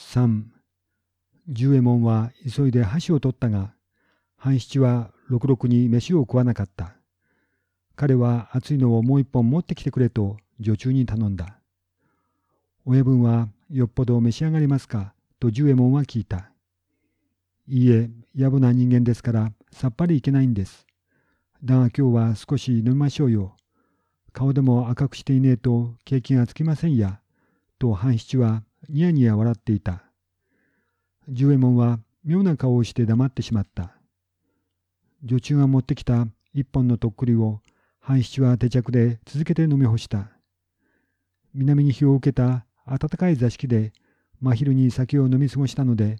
3十右衛門は急いで箸を取ったが半七はろくろくに飯を食わなかった。彼は熱いのをもう一本持ってきてくれと女中に頼んだ。親分はよっぽど召し上がりますか？と十右衛門は聞いた。いいえ、野暮な人間ですからさっぱりいけないんです。だが今日は少し飲みましょうよ。顔でも赤くしていねえと景気がつきませんや。と半七はニヤニヤ笑っていた。十右衛門は妙な顔をして黙ってしまった。女中が持ってきた一本のとっくりを半七は手着で続けて飲み干した。南に日を受けた暖かい座敷で真昼に酒を飲み過ごしたので、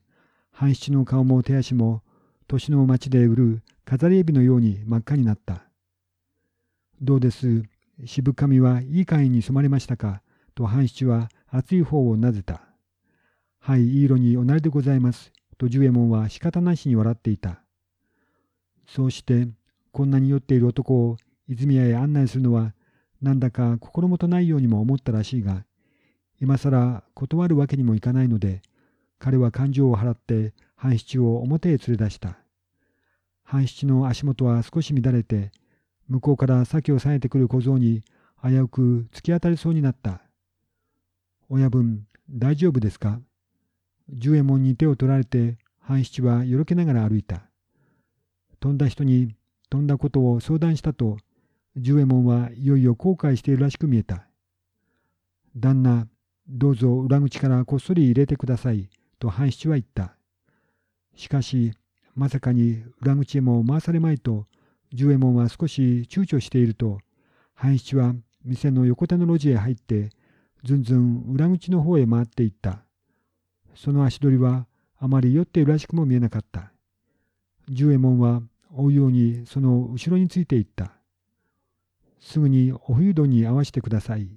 半七の顔も手足も年の町で売る飾りエビのように真っ赤になった。どうです、渋髪はいい会に染まりましたか？と半七は熱い方をなぜた？はい、いい色におなりでございます。と十右衛門は仕方なしに笑っていた。そうして、こんなに酔っている男を泉屋へ案内するのは、なんだか心もとないようにも思ったらしいが、今更断るわけにもいかないので、彼は感情を払って半七を表へ連れ出した。半七の足元は少し乱れて、向こうから先をさえてくる小僧に危うく突き当たりそうになった。親分、大丈夫ですか？十右衛門に手を取られて、半七はよろけながら歩いた。飛んだ人に飛んだことを相談したと、十右衛門はいよいよ後悔しているらしく見えた。旦那、どうぞ裏口からこっそり入れてください、と半七は言った。しかし、まさかに裏口へも回されまいと、十右衛門は少し躊躇していると、半七は店の横手の路地へ入って、ずんずん裏口の方へ回っていった。その足取りはあまり酔っているらしくも見えなかった。十右衛門は追うようにその後ろについていった。すぐにお冬戸に合わせてください。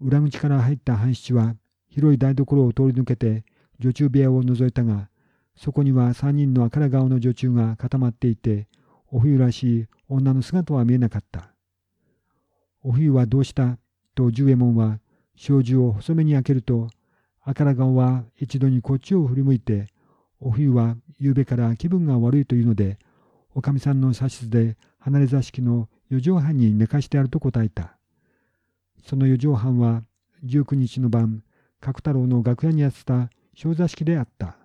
裏口から入った半七は広い台所を通り抜けて女中部屋を覗いたが、そこには三人の赤ら顔の女中が固まっていて、お冬らしい女の姿は見えなかった。お冬はどうした？と十右衛門は障子を細めに開けると、赤ら顔は一度にこっちを振り向いて、お冬は夕べから気分が悪いというので、おかみさんの指図で離れ座敷の四畳半に寝かしてあると答えた。その四畳半は19日の晩、角太郎の楽屋にやってた小座敷であった。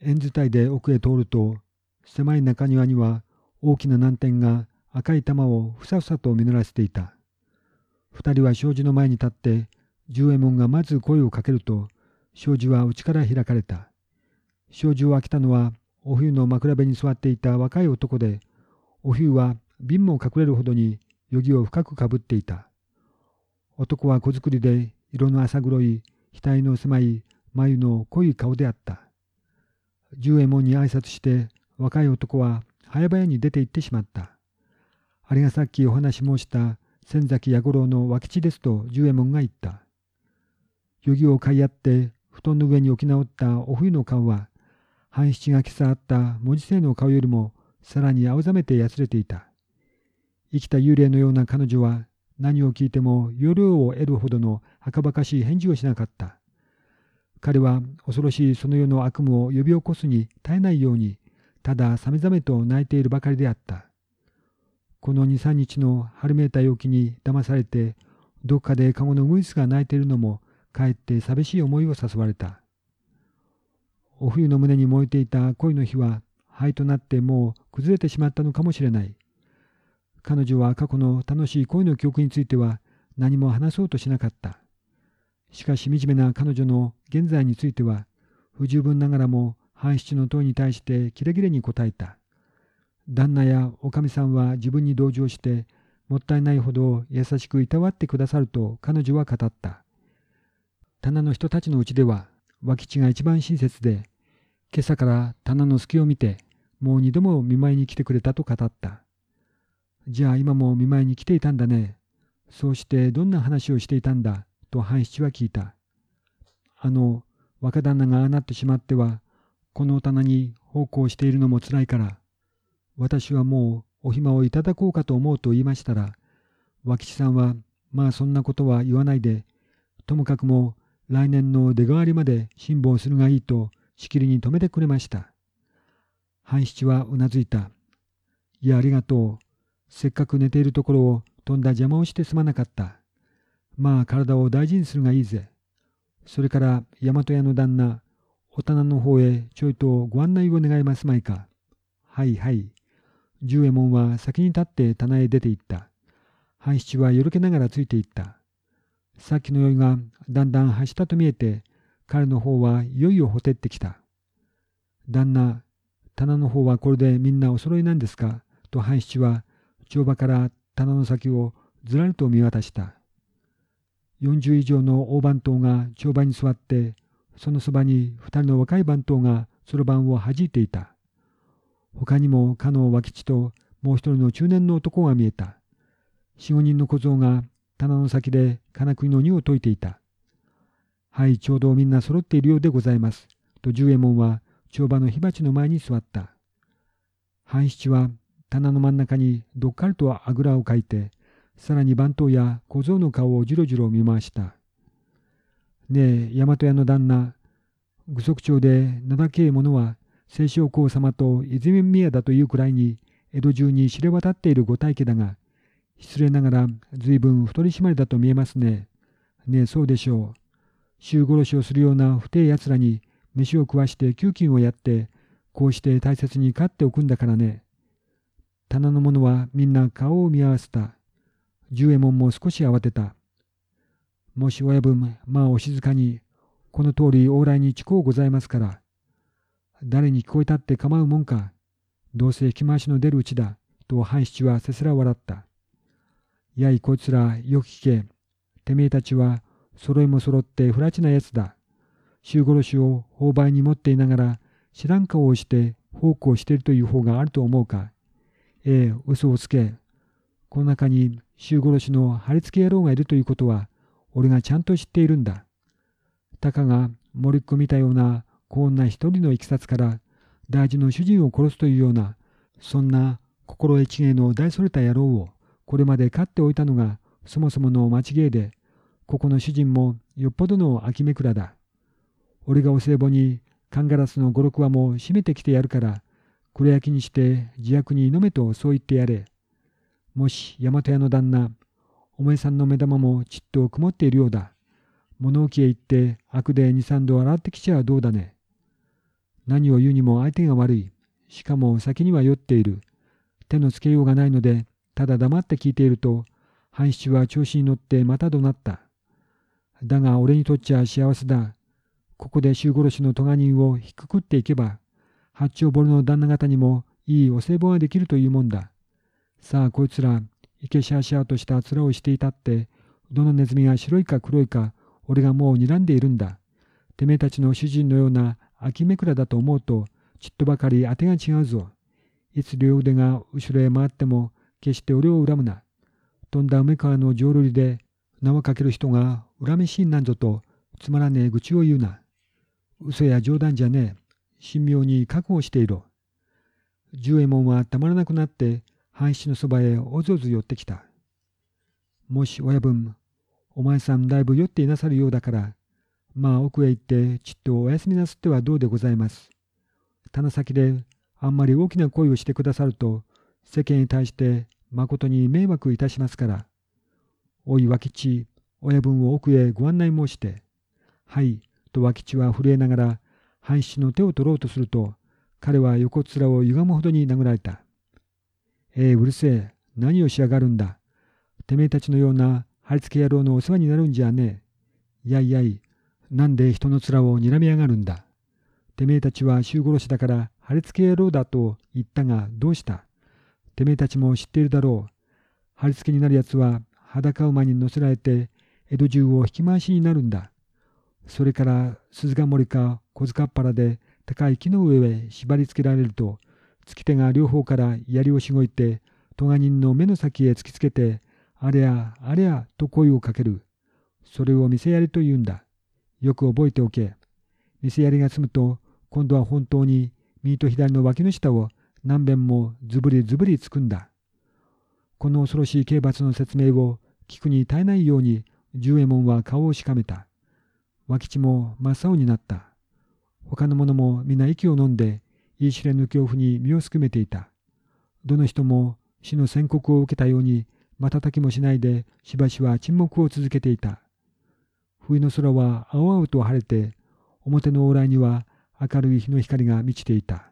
縁伝いで奥へ通ると、狭い中庭には大きな南天が赤い玉をふさふさと実らせていた。二人は障子の前に立って、十右衛門がまず声をかけると、障子は内から開かれた。障子を開けたのは、お冬の枕辺に座っていた若い男で、お冬は瓶も隠れるほどに余儀を深くかぶっていた。男は小作りで色の浅黒い額の狭い眉の濃い顔であった。十右衛門に挨拶して若い男は早々に出て行ってしまった。あれがさっきお話申した仙崎弥五郎の脇地ですと十右衛門が言った。余儀を買い合って布団の上に置き直ったお冬の顔は半七が今朝あった文字星の顔よりもさらに青ざめてやつれていた。生きた幽霊のような彼女は何を聞いても容量を得るほどのはかばかしい返事をしなかった。彼は恐ろしいその世の悪夢を呼び起こすに絶えないように、たださめざめと泣いているばかりであった。この二三日の春めいた陽気に騙されて、どっかで籠のウグイスが泣いているのも、かえって寂しい思いを誘われた。お冬の胸に燃えていた恋の火は、灰となってもう崩れてしまったのかもしれない。彼女は過去の楽しい恋の記憶については何も話そうとしなかった。しかし惨めな彼女の現在については不十分ながらも半七の問いに対してキレキレに答えた。旦那やおかみさんは自分に同情してもったいないほど優しくいたわってくださると彼女は語った。棚の人たちのうちでは脇地が一番親切で今朝から棚の隙を見てもう二度も見舞いに来てくれたと語った。じゃあ今も見舞いに来ていたんだね。そうしてどんな話をしていたんだ？と半七は聞いた。あの、若旦那がああなってしまっては、この棚に奉公しているのもつらいから、私はもうお暇をいただこうかと思うと言いましたら、脇地さんは、まあそんなことは言わないで、ともかくも来年の出代わりまで辛抱するがいいとしきりに止めてくれました。半七はうなずいた。いや、ありがとう。せっかく寝ているところを飛んだ邪魔をしてすまなかった。まあ、体を大事にするがいいぜ。それから、大和屋の旦那、お棚の方へちょいとご案内を願いますまいか。はいはい。十右衛門は先に立って棚へ出て行った。半七はよろけながらついていった。さっきの酔いがだんだん走ったと見えて、彼の方はいよいよほてってきた。旦那、棚の方はこれでみんなお揃いなんですか？と半七は帳場から棚の先をずらりと見渡した。40以上の大番頭が帳場に座って、そのそばに2人の若い番頭がそろばんを弾いていた。他にもかの脇地ともう一人の中年の男が見えた。四五人の小僧が棚の先で金栗の荷を解いていた。はい、ちょうどみんな揃っているようでございます。と十右衛門は帳場の火鉢の前に座った。半七は棚の真ん中にどっかりとあぐらをかいて、さらに番頭や小僧の顔をじろじろ見回した。ねえ、大和屋の旦那、具足町で名だけえ者は、清少公様と泉宮だというくらいに、江戸中に知れ渡っているご大家だが、失礼ながら随分太り締まりだと見えますね。ねえ、そうでしょう。衆殺しをするような不定奴らに飯を食わして給金をやって、こうして大切に飼っておくんだからね。棚の者はみんな顔を見合わせた。十右衛門も少し慌てた。もし親分、まあお静かに、この通り往来に近うございますから。誰に聞こえたって構うもんか。どうせ引き回しの出るうちだ。と半七はせせら笑った。やいこいつらよく聞け。てめえたちは揃いも揃って不埒なやつだ。衆殺しを勾配に持っていながら知らん顔をして奉公しているという方があると思うか。ええ、嘘をつけ。この中に衆殺しの貼り付け野郎がいるということは俺がちゃんと知っているんだ。たかが森っ子見たようなこんな一人のいきさつから大事の主人を殺すというようなそんな心得違いの大それた野郎をこれまで飼っておいたのがそもそもの間違いでここの主人もよっぽどの秋めくらだ。俺がお歳暮にカンガラスの五六羽も締めてきてやるから黒焼きにして自悪に飲めとそう言ってやれ。もし大和屋の旦那お前さんの目玉もちっと曇っているようだ。物置へ行って悪で二三度洗ってきちゃどうだね。何を言うにも相手が悪い。しかも先には酔っている。手のつけようがないので、ただ黙って聞いていると、半七は調子に乗ってまた怒鳴った。だが俺にとっちゃ幸せだ。ここで衆殺しの咎人を引くくっていけば、八丁堀の旦那方にもいいお歳暮ができるというもんだ。さあこいつらいけしゃしゃとした面をしていたって、どのネズミが白いか黒いか、俺がもう睨んでいるんだ。てめえたちの主人のような秋めくらだと思うと、ちっとばかり当てが違うぞ。いつ両腕が後ろへ回っても、決して俺を恨むな。飛んだ梅川の浄瑠璃で名をかける人が恨めしいなんぞと、つまらねえ愚痴を言うな。嘘や冗談じゃねえ。神妙に覚悟していろ。十右衛門はたまらなくなって、半七のそばへおずおず寄ってきた。もし親分、お前さんだいぶ酔っていなさるようだから、まあ奥へ行ってちっとお休みなすってはどうでございます。棚先であんまり大きな声をしてくださると、世間に対してまことに迷惑いたしますから。おい脇地、親分を奥へご案内申して。はい、と脇地は震えながら、半七の手を取ろうとすると、彼は横面を歪むほどに殴られた。ええ、うるせえ。何をしやがるんだ。てめえたちのような貼り付け野郎のお世話になるんじゃねえ。やいやい。なんで人の面を睨みやがるんだ。てめえたちは衆殺しだから貼り付け野郎だと言ったがどうしたてめえたちも知っているだろう。貼り付けになるやつは裸馬に乗せられて江戸中を引き回しになるんだ。それから鈴鹿森か小塚っ腹で高い木の上へ縛り付けられると突き手が両方から槍をしごいて、咎人の目の先へ突きつけて、あれや、あれや、と声をかける。それを店槍と言うんだ。よく覚えておけ。店槍が済むと、今度は本当に右と左の脇の下を何遍もズブリズブリつくんだ。この恐ろしい刑罰の説明を聞くに耐えないように、十右衛門は顔をしかめた。和吉も真っ青になった。他の者も皆息を飲んで、言い知れぬ恐怖に身をすくめていた。どの人も死の宣告を受けたように、瞬きもしないでしばしば沈黙を続けていた。冬の空は青々と晴れて、表の往来には明るい日の光が満ちていた。